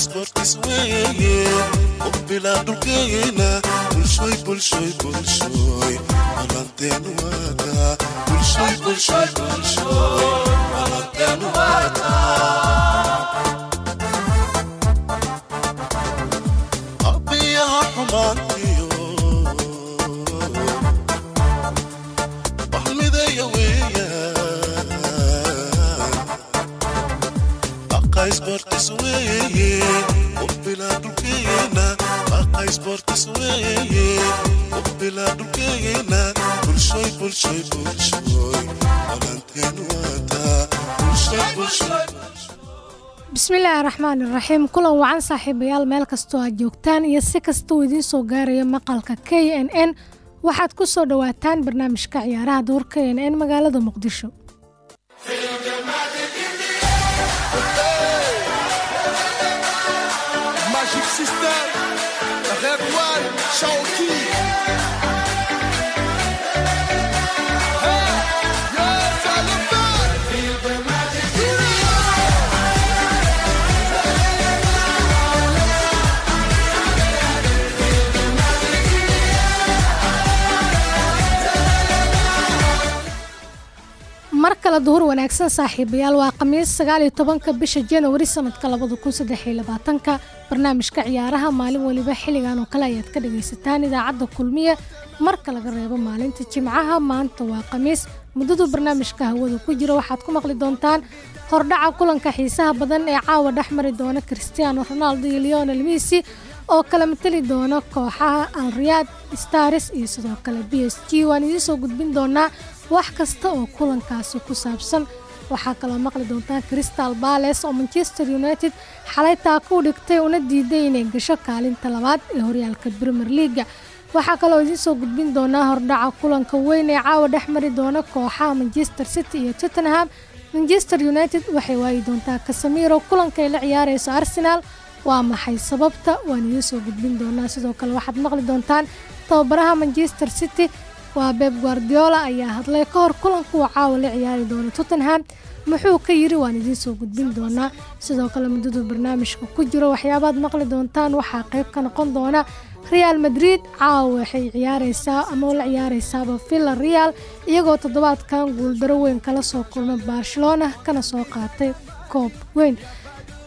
aqaysboortis weeye ubbilaa dhulkeena bulshoy bulshoy bulshoy balanteen waata bulshoy bulshoy bulshoy balanteen waata ubbilaa dhulkeena bulshoy bismillaahi raxmaan iraxiim kulan wacan saaxiibayaal meel kastoo aad joogtaan iyo si kasta uu idiin soo gaaraya maqalka k n n. Waxaad ku soo dhowaataan barnaamijka ciyaaraha door k n n magaalada muqdisho. Magic System, mar kale duhur wanaagsan saaxiibayaal waa khamiis sagaaliyo tobanka bisha januari sanadka labada kun saddexiyo labaatanka. Barnaamijka ciyaaraha maalin weliba xilligan oo kale ayaad ka dhagaysataan idaacadda kulmiye marka laga reebo maalinta jimcaha. Maanta waa khamiis muddadu barnaamijka hawada ku jira waxaad ku maqli doontaan hordhaca kulanka xiisaha badan ee caawa dhex mari doona cristiano ronaldo iyo leonel messi oo kala matali doona kooxaha alriyaad stars iyo sidoo kale b s g. Waan idiin soo gudbin doonaa wax kasta oo kulankaasi ku saabsan. Waxaa kaloo maqli doontaa crystal bales oo manchester united xalay taaka u dhigtay una diiday inay gasho kaalinta labaad ee horyaalka premier leaga waxaa kaloo idiin soo gudbin doonaa hordhaca kulanka weyn ee caawa dhex mari doona kooxaha manchester city iyo tottenham. Manchester united waxay waayi doontaa kasamiro kulanka ay la ciyaareyso arsenal. Waa maxay sababta? Waan idiin soo gudbin doonaa. Sidoo kale waxaad maqli doontaan tababaraha manchester city waa beb guardiola ayaa hadlay ka hor kulanka uu caawa la ciyaari doono tottenham. Muxuu ka yiri waan idiin soo gudbin doonaa. Sidoo kale muddadu barnaamijka ku jiro waxyaabaad maqli doontaan waxaa qayb ka noqon doona real madrid. Caawa waxay ciyaareysaa ama la ciyaareysaaba villa real iyagoo toddobaadkan guuldaro weyn kala soo kulma barcelona kana soo qaatay koob weyn.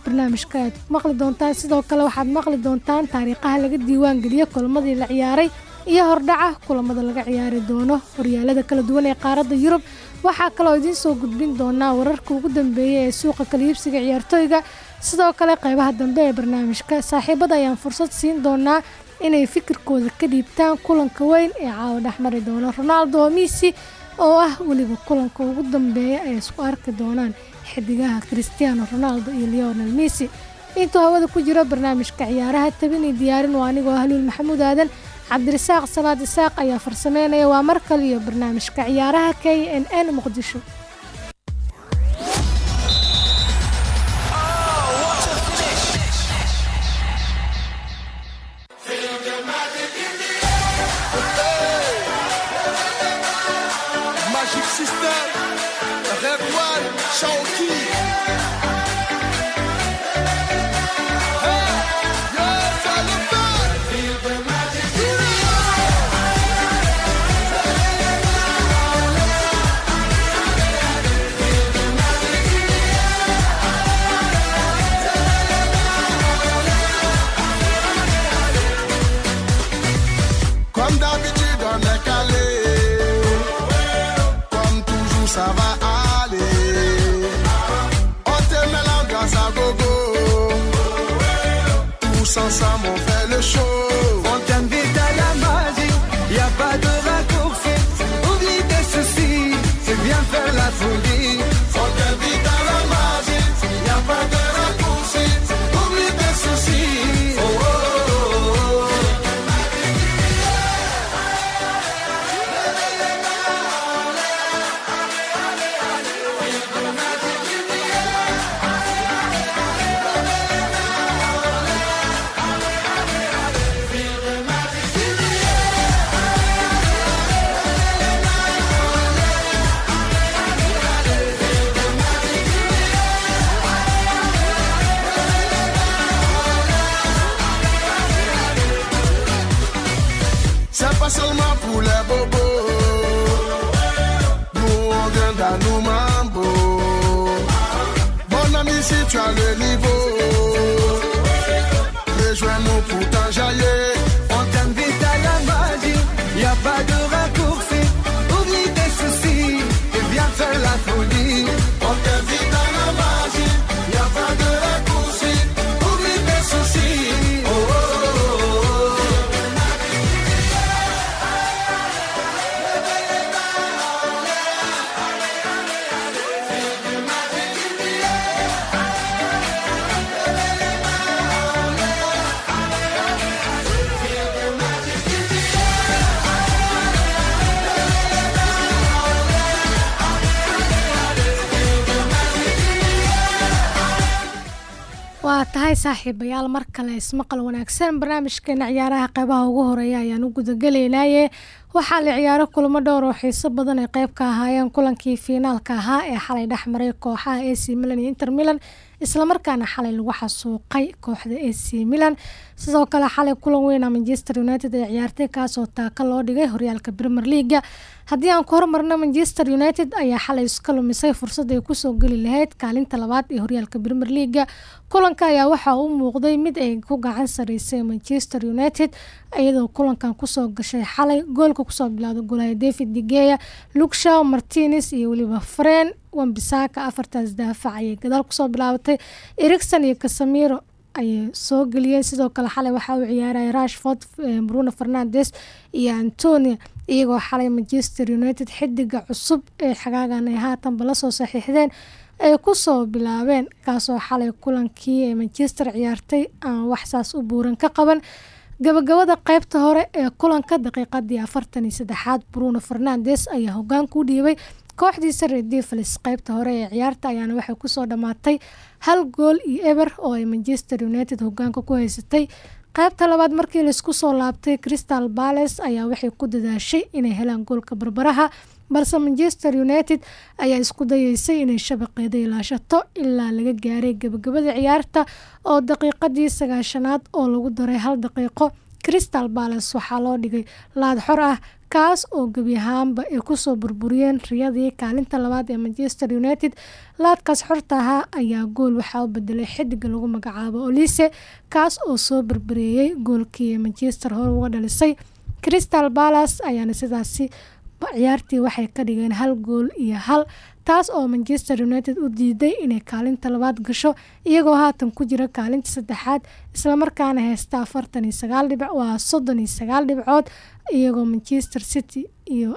Barnaamijka ayaad maqli doontaan sidoo kale waxaad maqli doontaan taariikhaha laga diiwaan geliyo kulamadii la ciyaaray iyo hordhaca kulamada laga ciyaari doono horyaalada kala duwan ee qaaradda yurub. Waxaa kaloo idiin soo gudbin doonaa wararka ugu dambeeya ee suuqa kala iibsiga ciyaartooyga sidoo kale qaybaha dambe ee barnaamijka saaxiibada ayaan fursad siin doonaa inay fikirkooda ka dhiibtaan kulanka weyn ee caawa dhexmari doono. Ronaldo messi oo ah weliba kulanka ugu dambeeya ay isku arki doonaan xidigaha cristiano ronaldo iyo leonel messi. Intuu hawada ku jiro barnaamijka ciyaaraha tabin iyo diyaarin waa anigoo haluul maxamuud aadan cabdirasaaq salaad isaaq ayaa farsameynaya. Waa mar kale iyo barnaamijka ciyaaraha k n n muqdisho Comme d'habitude, on est calé. Comme toujours, tu as le niveau, tahay saaxiibayaal mar kale ismaqal wanaagsan. Barnaamijkeena ciyaaraha qeybaha ugu horreeya ayaan u gudagelaynaye. Waxaa la ciyaaro kulamo dhowr oo xiiso badan ay qeyb ka ahaayeen kulankii fiinaalka ahaa ee xalay dhexmaray kooxaha ac milan iyo inter milan islamarkaana xalay lagu xasuuqay kooxda ac milan sidoo kale xalay kulan weyna manchester united ee ciyaartay kaasoo taaka loo dhigay horyaalka premier leaga haddii aan ku hormarno manchester united ayaa xalay iska lumisay fursad ay ku soo geli lahayd kaalinta labaad ee horyaalka premier leaga kulanka ayaa waxaa u muuqday mid ay ku gacan sareysay manchester united iyadoo kulankan ku soo gashay xalay goolka ku soo bilowda golaya david digeya lukshaw martines iyo weliba fren wambisaka afartaas daafac ayay gadaal ku soo bilaabatay ericson iyo casamiro ayay soo geliyeen sidoo kale xalay waxaa uu ciyaaraya rashford bruno fernandes iyo antonia iyagoo xalay manchester united xidiga cusub ee xagaagan ay haatanba la soo saxiixdeen ay ku soo bilaabeen kaasoo xalay kulankii ee manchester ciyaartay aan waxsaas u buuran ka qaban. Gabagabada qeybta hore ee kulanka daqiiqadii afartan iyo saddexaad bruno fernandes ayaa hogaanka u dhiibay kooxdiisa reer devalis qeybta hore ee ciyaarta ayaana waxay ku soo dhammaatay hal gool iyo eber oo ay manchester united hogaanka ku haysatay. Qaybta labaad markii la isku soo laabtay crystal bales ayaa waxay ku dadaashay inay helaan goolka barbaraha balse manchester united ayaa isku dayeysay inay shabaqeeda ilaashato ilaa laga gaaray gabagabada ciyaarta oo daqiiqadii sagaashanaad oo lagu daray hal daqiiqo. Crystal bales waxaa loo dhigay laad xor ah kaas oo gebi ahaanba ay ku soo burburiyeen riyadii kaalinta labaad ee manchester united. Laadkaas xorta ahaa ayaa gool waxaa u bedelay xidiga lagu magacaabo olise kaas oo soo berbereeyey goolkii manchester hore uga dhalisay. Crystal balas ayaana sidaasi ciyaartii waxay ka dhigeen hal gool iyo hal taas oo manchester united u diiday inay kaalinta labaad gasho iyagoo haatan ku jira kaalinta saddexaad islamarkaana heysta afartan iyo sagaal dhibic waa soddon iyo sagaal dhibcood iyagoo manchester city iyo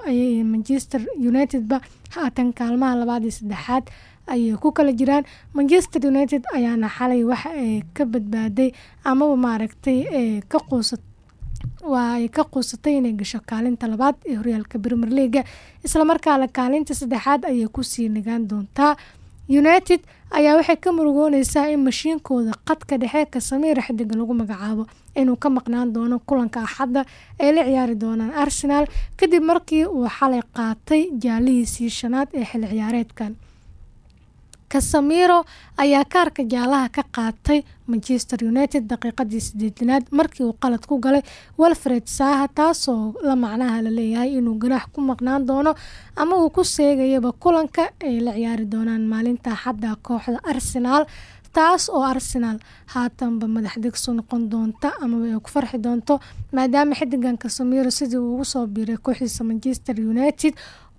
manchester unitedba haatan kaalmaha labaad iyo saddexaad ayay ku kala jiraan. Manchester united ayaana xalay waxa ay ka badbaaday amaba maaragtay ka quusat waa ay ka quusatay inay gasho kaalinta labaad ee horyaalka premier leaga islamarkaana kaalinta saddexaad ayay ku sii nagaan doontaa. United ayaa waxay ka murugooneysaa in mashiinkooda qadka dhexe kasamiira xidiga lagu magacaabo inuu ka maqnaan doono kulanka axadda ay la ciyaari doonaan arsenal kadib markii uu xalay qaatay jaalihiisii shanaad ee xil ciyaareedkan kasamiro ayaa kaarka jaalaha ka qaatay manchester united daqiiqadii sideetanaad markii uu qalad ku galay walfred saaha taasoo la macnaha la leeyahay inuu ganaax ku maqnaan doono ama uu ku seegayaba kulanka ay la ciyaari doonaan maalinta axadda kooxda arsenaal taas oo arsenal haatanba madax degso noqon doonta amaba ay ku farxi doonto maadaama xidigan kasamiro sidii uu soo biiray kooxdiisa manchester united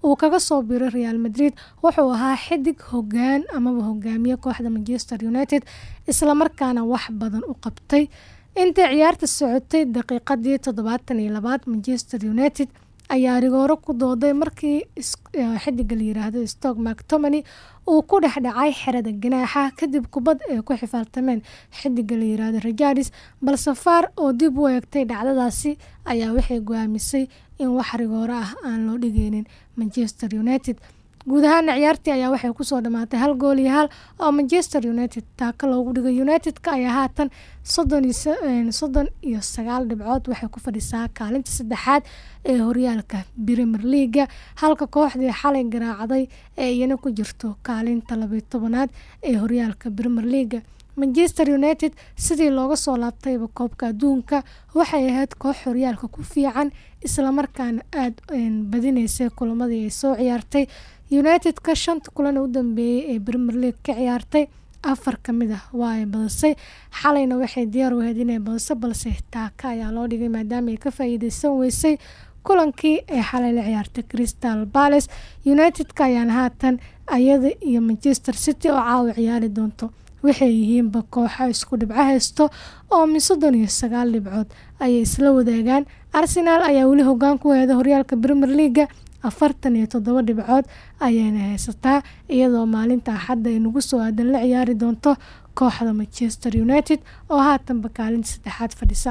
uu kaga soo biiray real madrid wuxuu ahaa xidig hogaan amaba hogaamiye kooxda manchester united islamarkaana wax badan u qabtay. Intay ciyaarta socotay daqiiqadii toddobaatan iyo labaad manchester united ayaa rigooro ku dooday markii xidiga la yiraahdo stock mactomany uu ku dhex dhacay xerada ganaaxa kadib kubad ay ku xifaaltameen xidiga la yiraahdo rajadis balse faar oo dib u eegtay dhacdadaasi ayaa waxay go'aamisay in wax rigooro ah aan loo dhigeynin manchester united. Guud ahaana ciyaartii ayaa waxay ku soo dhamaatay hal gool iyo hal oo manchester united taaka loogu dhigay united-ka ayaa haatan soddon iyo sagaal dhibcood waxay ku fadhisaa kaalinta saddexaad ee horyaalka premier leaga halka kooxdii xalay garaacday ee iyana ku jirto kaalinta labayo tobanaad ee horyaalka premier leaga manchester united sidii looga soo laabtayba koobka adduunka waxay ahayd koox horyaalka ku fiican islamarkaana aada badinaysay kulamadii ay soo ciyaartay. United-ka shanta kulan u dambeeyey ee premier league ka ciyaartay afar ka mid ah waa ay badisay xalayna waxay diyaar u ahayd inay badiso balse taaka ayaa loo dhigay maadaama ay ka faa'iideysan weysay kulankii ay xalay la ciyaartay crystal palace. United-ka ayaana haatan ayada iyo manchester city oo caawa ciyaari doonto waxay yihiinba kooxo isku dhibco haysto oo soddon iyo sagaal dhibcood ayay isla wadaagaan. Arsenal ayaa weli hogaan ku heeda horyaalka premier leaga afartan iyo toddoba dhibcood ayayna haysataa iyadoo maalinta axadda ay nagu soo aadan la ciyaari doonto kooxda manchester united oo haatanba kaalinta saddexaad fadhisa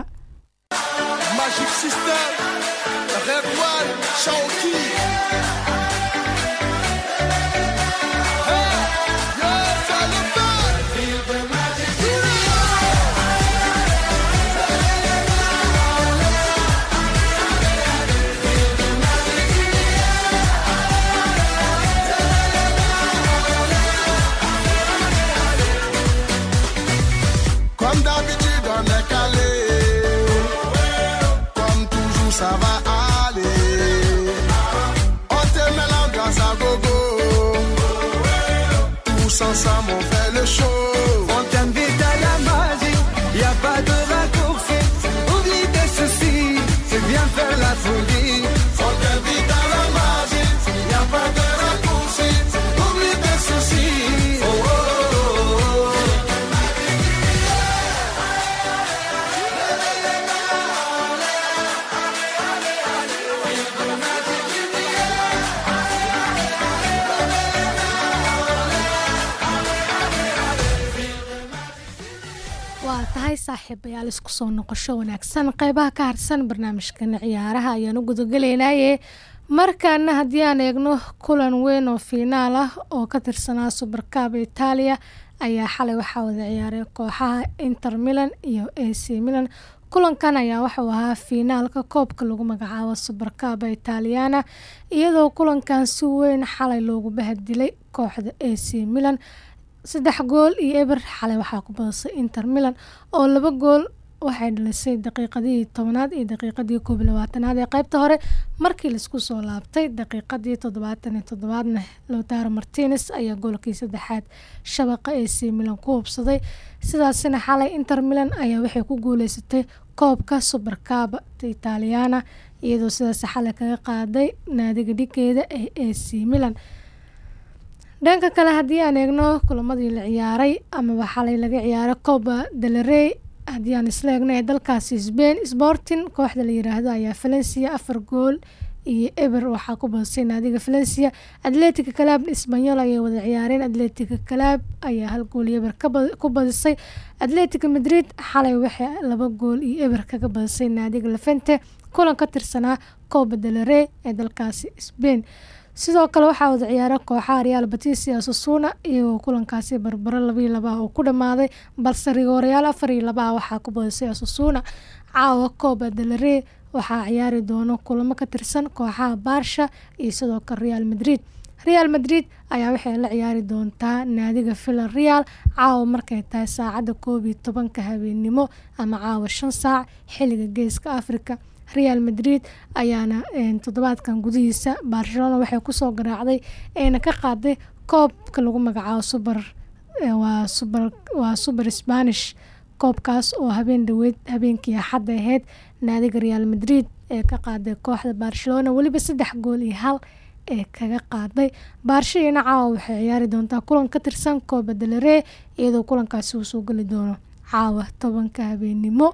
saaxiibayaal isku soo noqosho wanaagsan qeybaha ka harsan barnaamijkana ciyaaraha ayaan u gudagelaynaaye markaana haddii aan eegno kulan weyn oo fiinaal ah oo ka tirsanaa subarkaaba itaaliya ayaa xalay waxaa wada ciyaaray kooxaha inter milan iyo a c milan. Kulankan ayaa wuxuu ahaa fiinaalka koobka lagu magacaabo subarkaaba italiana iyadoo kulankan si weyn xalay loogu bahadilay kooxda a c milan saddex gool iyo eber xalay waxaa ku badisay inter milan oo laba gool waxay dhalisay daqiiqadihii tobanaad iyo daqiiqadii koob labaatanaad ee qeybta hore. Markii la isku soo laabtay daqiiqadii toddobaatan iyo toddobaadna lowtaro martines ayaa goolkii saddexaad shabaqa a c milan ku hubsaday. Sidaasina xalay inter milan ayaa waxay ku guuleysatay koobka subarkaaba italiana iyadoo sidaas xalay kaga qaaday naadiga dhigeeda ee a c milan dhanka kale haddii aan eegno kulamadii la ciyaaray amaba xalay laga ciyaaray coba delarey haddii aan isla eegno ee dalkaasi sbain sporting kooxda la yiraahdo ayaa valencia afar gool iyo eber waxaa ku badisay naadiga valencia. Atletica calaab isbanyol ayay wada ciyaareen. Atletica calaab ayaa hal gool iyo eber ku badisay atletica madrid xalay waxay laba gool iyo eber kaga badisay naadiga lafente kulan ka tirsanaa coba delarey ee dalkaasi sbain sidoo kale waxaa wada ciyaara kooxaha real batis iyo susuna iyagoo kulankaasi barbaro labayo labaa uu ku dhammaaday balse iyo labaa waxaa ku badisay susuna caawa coba delarey waxaa ciyaari doono kulamo ka tirsan kooxaha baarsha iyo sidoo kale real madrid. Real madrid ayaa waxay la ciyaari doontaa naadiga villa real caawa markay tahay saacadda koob iyo tobanka habeennimo ama caawa shan saac xilliga geeska africa real madrid ayaana toddobaadkan gudihiisa barcelona waxay ku soo garaacday ayna ka qaaday koobka lagu magacaabo suber waa suber waa suber spanish koobkaas oo habeen dhaweyd habeenkii axadda ahayd. Naadiga real madrid ee ka qaaday kooxda barcelona weliba saddex gool iyo hal ee kaga qaaday. Baarshadiina caawa waxay ciyaari doontaa kulan ka tirsan kooba delarey iyadoo kulankaasi uu soo geli doono caawa tobanka habeennimo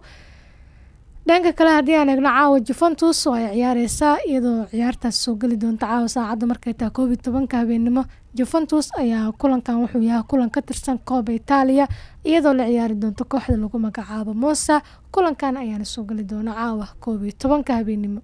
dhanka kale haddii aan eegno caawa juventus oo ay ciyaareysaa iyadoo ciyaartaas soo geli doonta caawa saacadda markay tahay koob iyo tobanka habeennimo juventus ayaa kulankan wuxuu yahay kulan ka tirsan kooba itaaliya iyadoo la ciyaari doonto kooxda lagu magacaabo mosa kulankan ayaana soo geli doona caawa koob iyo tobanka habeennimo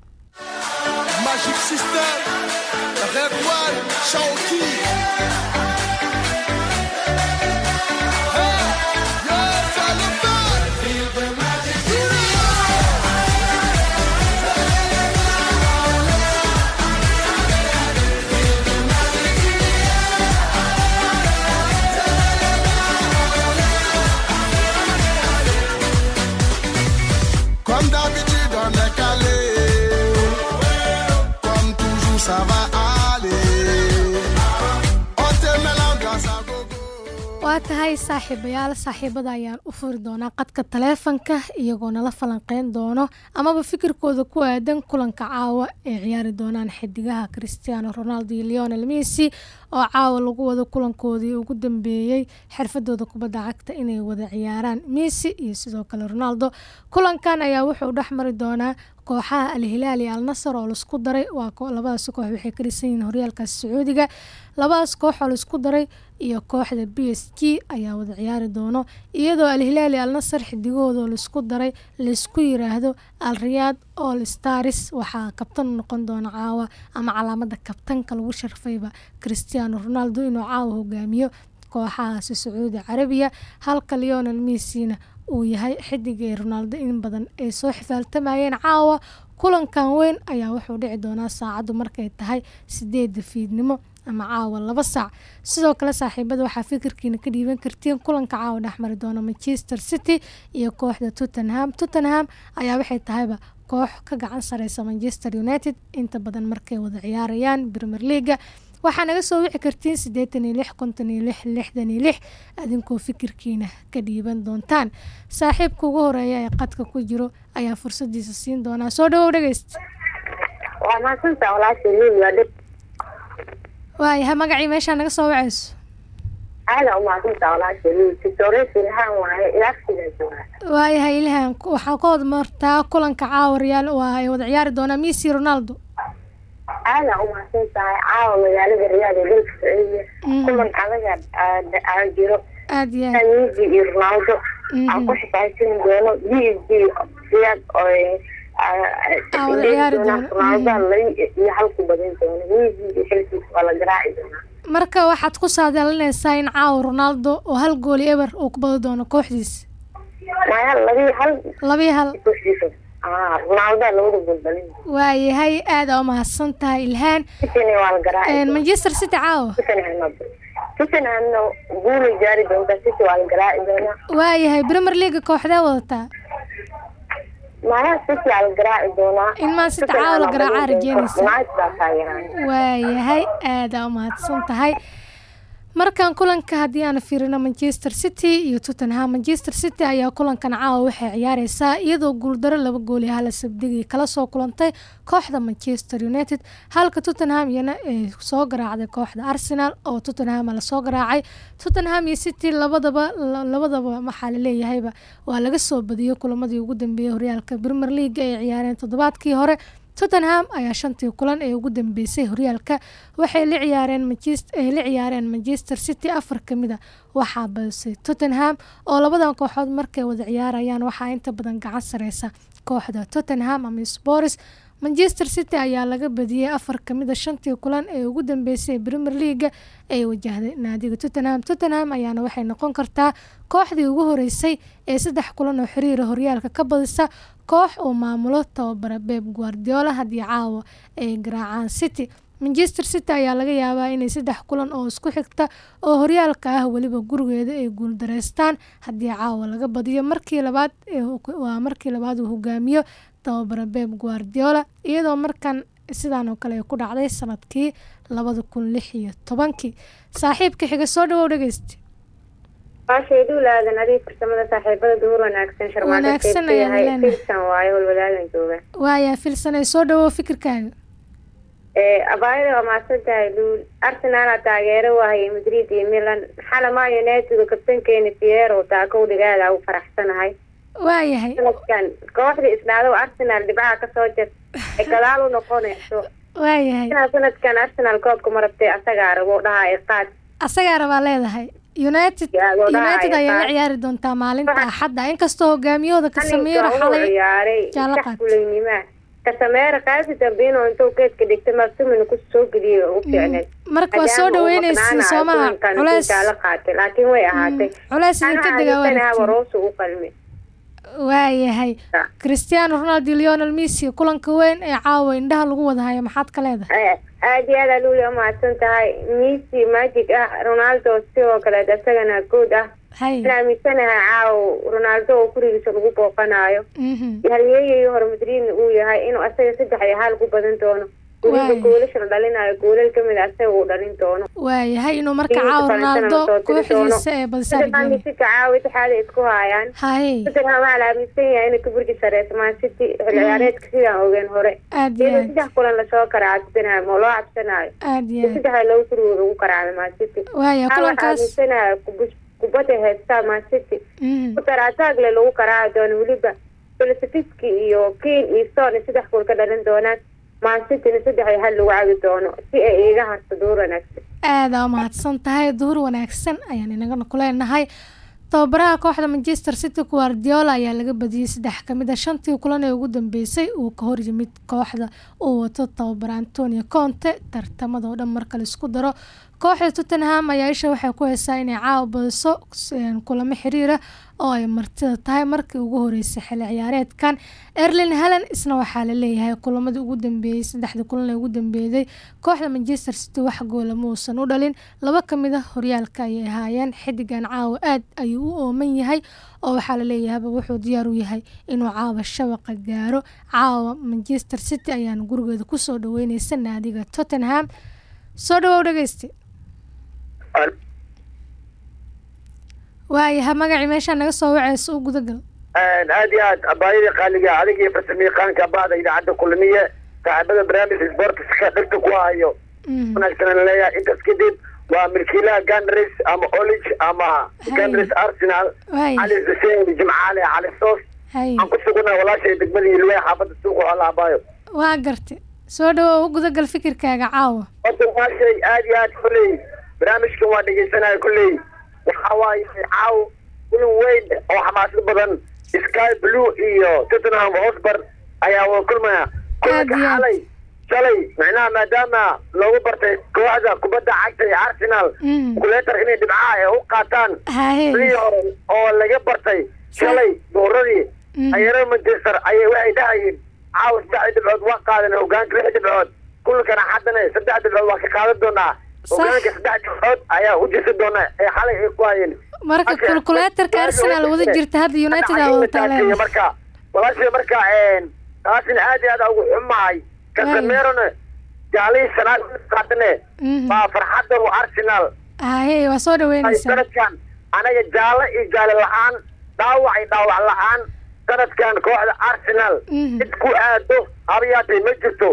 saaxiibayaal saaxiibada ayaan u furi doonaa qadka taleefanka iyagoo nala falanqeyn doono amaba fikirkooda ku aadan kulanka caawa ay ciyaari doonaan xidigaha cristiano ronaldo iyo leonel messi oo caawa lagu wado kulankoodii ugu dambeeyey xirfadooda kubadda cagta inay wada ciyaaraan messi iyo sidoo kale ronaldo. Kulankan ayaa wuxuu dhex mari doonaa kooxaha alhilaal iyo alnasar oo la isku daray. Waa labadaas koox waxay ka dhisan yihiin horyaalkaas sacuudiga. Labadaas koox oo la isku daray iyo kooxda b s g ayaa wada ciyaari doono. Iyadoo alhilaal iyo alnasar la isku daray la isku yiraahdo al riyaad all stars waxaa kabtan noqon doona caawa ama calaamada kabtanka lagu sharfayba cristiano ronaldo inuu caawa hogaamiyo kooxahaasi sacuudi carabiya. Halka leonel messina uu yahay xidigii ronaldo in badan ay soo xifaaltamayeen caawa. Kulankan weyn ayaa wuxuu dhici doonaa saacaddu markay tahay sideeda fiidnimo ama caawa laba saac. Sidoo kale saaxiibada waxaa fikirkiina ka dhiiban kartiin kulanka caawa dhexmari doona manchester city iyo kooxda tottenham. Tottenham ayaa waxay tahayba koox ka gacan sareysa manchester united. Inta badan markay wada ciyaarayaan premier leaga waxaa naga soo wici kartiin siddeetan iyo lix konton iyo lix lixdan iyo lix adinkoo fikirkiina ka dhiiban doontaan. Saaxiibka ugu horreeya ee qadka ku jiro ayaa fursadiisa siin doonaa soo dhawow dhegeyst waa maadsantaa walaasha liil waa dhib. Waayahay magacii meeshaa naga soo wacayso? Aada u maadsantaa walaasha liil victoria silhaan waaye ilaafsigaa joogaa waayahay ilhan waxaa ka wada martaa kulanka caawa reyaal waa ay wada ciyaari doonaa messi ronaldo aada u maadsan tahay caawa magaalada riyaad ee dalka sacuudiya kulan adaga aa jiro aada iyo ronaldo aan ku xisaabtami doono b s g riyaad iyo badin doono iyo xilkiisa waa la garaaci doonaa marka waxaad ku saadalinaysaa in caawa ronaldo oo hal gooli eber uu ku badi doono kooxdiisa maya labii hal labii hal ah waayahay aada u mahadsan tahay ilhaan manchester city caawa waayahay premier leaga kooxdee wadataa maya City caawa la garaacaa taageeraya waayahay aada u mahadsan tahay markan kulanka haddii aan fiirino manchester city iyo tottenham manchester city ayaa kulankan caawa waxay ciyaareysaa iyadoo guuldaro laba gool iyo hala sabdigii kala soo kulantay kooxda manchester united. Halka tottenham iyana ay soo garaacday kooxda arsenal oo tottenham la soo garaacay. Tottenham iyo city labadaba la- labadaba waxaa laleeyahayba waa laga soo badiyey kulamadii ugu dambeeyey horyaalka premier league ay ciyaareen toddobaadkii hore tottenham ayaa shantii kulan ee ugu dambeysay horyaalka waxay la ciyaareen manchester city afar ka mid a. Waxaa badisay tottenham oo labadan kooxood markay wada ciyaarayaan waxaa inta badan gacan sareysa kooxda tottenham ama spors manchester city ayaa laga badiyey afar ka mid a shantii kulan ee ugu dambeysay ee premier leaga ay wajahday naadiga tottenham. Tottenham ayaana waxay noqon kartaa kooxdii ugu horeysay ee saddex kulan oo xiriira horyaalka ka badisa koox uu maamulo tababara beb guardiola haddii caawa ay garaacaan city. Manchester city ayaa laga yaabaa inay saddex kulan oo isku xigta oo horyaalka ah weliba gurigeeda ay guuldareystaan haddii caawa laga badiyo. Markii labaad waa markii labaad uu hogaamiyo tababara beb guardiola iyadoo markan sidaan oo kale ay ku dhacday sannadkii labada kun lix iyo tobankii. Saaxiibka xiga soo dhawow dhegeysta leenahay. filsan filsanay soo dhawow fikirkaaga? Abaayada waa maadsan tahay duul arsenal taageero waayay madrid iyo milan. Xalama united kabtankeena fiero taako dhigaada u faraxsanahay waayahay. Kooxda isdhaado arsenal dhibcaha ka soo jar ay gadaal u noqonayso. Waayahay. Sanadkan arsenal koobka marabtay asagaa rabo dhaha qaad. Asagaa rabaa leedahay. United united ayaa la ciyaari doontaa maalinta axadda inkastoo hogaamiyahooda kasameero xalay ciyaaray jaalo sax qaad. fulaynimaa kasameera qaadi dambeyno intuu geedka dhigtay maasumina ku soo geliyay oo u fiicnay. marka waa soo dhaweynaysiin soomaha. culeys laakiin way ahaatay. Culeys idinka degaa waroosu u qalmay waayahay. Ah. cristiano ronaldo leonel messi kulanka weyn ee caawa indhaha lagu wada hayo maxaad ka leedahay? Aad iyo aad aad uya mahadsan tahay. Messi magic ah. Ronaldo sidoo kaleed isagana good ah. Waxaan aaminsanahay caaw. Ronaldo oo gurigiisa lagu booqanayo mhm. Halyeeyay hore madridna uu yahay inuu asaga saddex iyo hal ku badan doono waayahay inuu marka caawa doono. kooxdiisa ee badisa Tottenham argentina City caawa itixaad ay isku haayaan haye Tottenham waxaa la aaminsan yahay inay ka burji sareyso Man City xilli ciyaareedka sidaan ogeen hore aad iyo iyadoo aad saddex kulan la soo karaaco Tottenham oo loo cabsanayo aad iyo aad saddex laba kurigooda ugu karaacday Man City waaya waxaa kulankaas kubadda heestaa Man City Mhm. kutaraataagle lagu karaaci doono weliba Kulusevski iyo Keane iyo Son saddex gool ka dhalin doonaan Man Cityna saddex iyo hal lagu cabi doono si ay iiga harto duur wanaagsan. Aada u mahadsan tahay duhur wanaagsan ayaan inagana ku leenahay tababaraha kooxda manchester city guardiola ayaa laga badiyey saddex ka mid a shantii kulan ee ugu dambeysay. Uu ka hor yimid kooxda uu wato tababara antonio conte tartamada oo dhan marka la isku daro kooxda tottenham ayaa isha waxay ku heysaa inay caawa badiso kulamo xiriira oo ay martida tahay markii ugu horeysay xilli ciyaareedkan. Erlin helen isna waxaa la leeyahay kulamadii ugu dambeeyey saddexdii kulan ee ugu dambeeyday kooxda manchester city wax goola ma uusan u dhalin. Laba ka mid a horyaalka ayay ahaayeen. Xidigan caawa aad ayuu u ooman yahay oo waxaa la leeyahayba wuxuu diyaar u yahay inuu caawa shabaqa gaaro. Caawa manchester city ayaana gurigeeda ku soo dhaweyneysa naadiga tottenham. Soo dhawow dhegeysti waayaha magacii meeshaa naga soo waceysa u gudagal? Aad iyo aad abaayadii qaaliga adiga iyo farsamayaqaanka bahda idaacadda kulmiye saaxiibada barnaamij sportska dhirta ku hayo Mhm. wanaagsan leeyahay intaas kadib waa milkiilaha ganris ama olige ama ganris arsenal cali xuseen jimcaale cali soos. Aan ku sugnaa walaashay degmada ilwey xaafadda suuqa xoolaha baayo waa gartay soo dhawow u gudagal fikirkaaga caawa. Horta walaashay aad iyo aad kulley barnaamijkan waa dhegeysanaya kulley waxa waaye caaw kulan weyn oo xamaasad badan. Sky blue iyo tottenham hotspur ayaa wada kulmaya. Kulanka xalay shalay micnaha maadaama loogu bartay kooxda kubadda cagta ee arsenal Mhm. kuleetar inay dhibcaha ay u qaataan sidii hore oo laga bartay shalay dooradii Mhm. ayaro manchester ayay waxay dhahayeen caawa saddex dhibcood waa qaadan hogaanka lix dhibcood. Kulankana haddana saddex dhibcood waa ka qaadan doonaa. Hogaanka saddex dhibcood ayaa jirsan doona ee xalay ay ku hayeen. Marka kulkuleetarka arsenal wada jirta hadda united aa wada taaleen marka walaashay marka taasina aad iyo aad ugu xumahay kasameerona jaalihii sanaad qaadane. Mhm. waa farxadda u arsenal haye waa soo ay dhaweyneysaa sanadkan anaga jaale iyo jaale la'aan dhaawac iyo dhaawac la'aan sanadkan kooxda arsenal. Mhm. cid ku aado habayaatay ma jirto.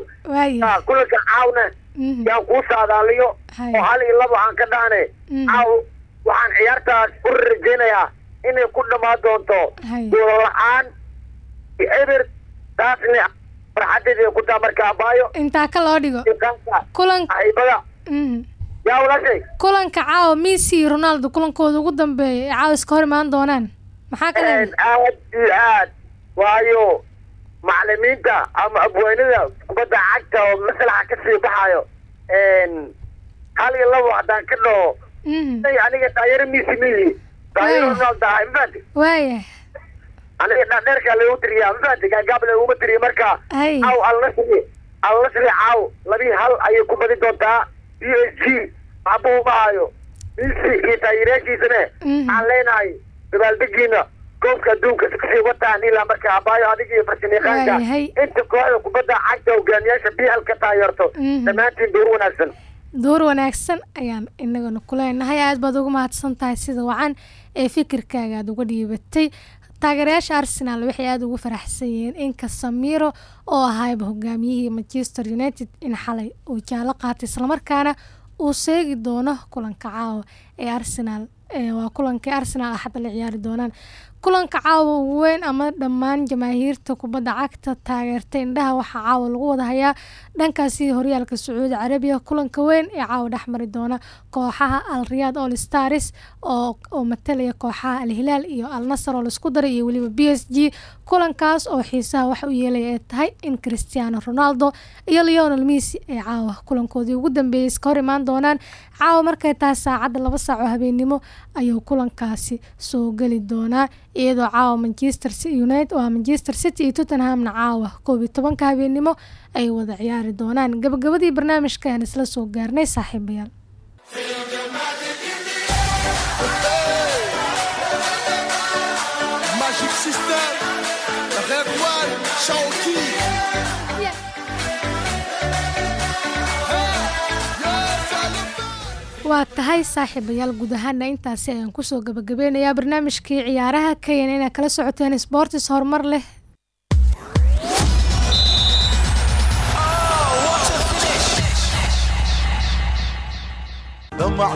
Kulanka caawna Mhm. Yaan kuu saadaaliyo. Oo hal iyo labo aan ka dhahne Mhm. caaw waxaan ciyaartaas u rajaynayaa inay ku dhammaan doonto goolo la'aan iyo eber. Taasna farxadeeda ku taa marka abaayo. Intaa ka loo dhigo. Iqaanka kulan saaxiibada Mhm. yaa walaashay kulanka caawa messi ronaldo kulankooda ugu dambeeya ee caawa iska hor imaan doonaan. Maxaa ka aad iyo aad. Waayo macalimiinta ama abwaanida kubadda cagta oo maslaxa ka sii baxayo hal iyo labo haddaan ka dhaho. Mhm. aniga taayaro misi miyi taayaro Ay. ronaldo ahay mafaati waaya aniga dhaadheerkaa lagu tiriyaa mafaati gaagaab laguma tiriya marka. Caaw alnasri alnasri caaw labii hal ayay ku badi doontaa. B s g waxbuu ma hayo misi iyo taageerayaashiisane Mhm. aan leenahay dabaaldegiina koobka adduunka ka sii wataan ilaa marka abaayo adiga iyo inta kooxda kubadda cagta hogaamiyaasha ka taageerto Mhm. dhammaantiin door wanaagsan. Door wanaagsan ayaan inagana ku leenahay. Aad baad ugu mahadsan tahay sida wacan ee fikirkaaga aad uga dhiibatay. Taageerayaasha arsenal waxay aada ugu faraxsan yihiin in casamiro oo ahayba hogaamiyihii manchester united in xalay uu jaalo qaatay islamarkaana uu seegi doono kulanka caawa ee arsenal ee waa kulankii arsenal ah hadda la ciyaari doonaan kulanka caawa ugu weyn ama dhammaan jamaahiirta kubadda cagta taageerta indhaha waxaa caawa lagu wada hayaa dhankaasi horyaalka sacuudi carabiya. Kulanka weyn ee caawa dhexmari doona kooxaha al riyaad all stars oo matalaya kooxaha al hilaal iyo al nasar oo la isku daray iyo weliba b s g. Kulankaas oo xiisaha waxa u yeelaya ay tahay in cristiano ronaldo iyo leonel messi ay caawa kulankoodii ugu dambeeyay iska hor imaan doonaan. Caawa markay tahay saacadda laba saac oo habeenimo ayuu kulankaasi soo geli doonaa iyadoo caawa manchester united waa manchester city iyo tottenhamna caawa. Koob iyo tobanka habeenimo ay wada ciyaari doonaan. Gabagabadii barnaamijka ayaan isla soo gaarnay saaxiibayaal waa tahay saaxiibayaal guud ahaana intaasi ayaan ku soo gabagabeynayaa barnaamijkii ciyaaraha kayan inaad kala socoteen sportis horumar leh. Damac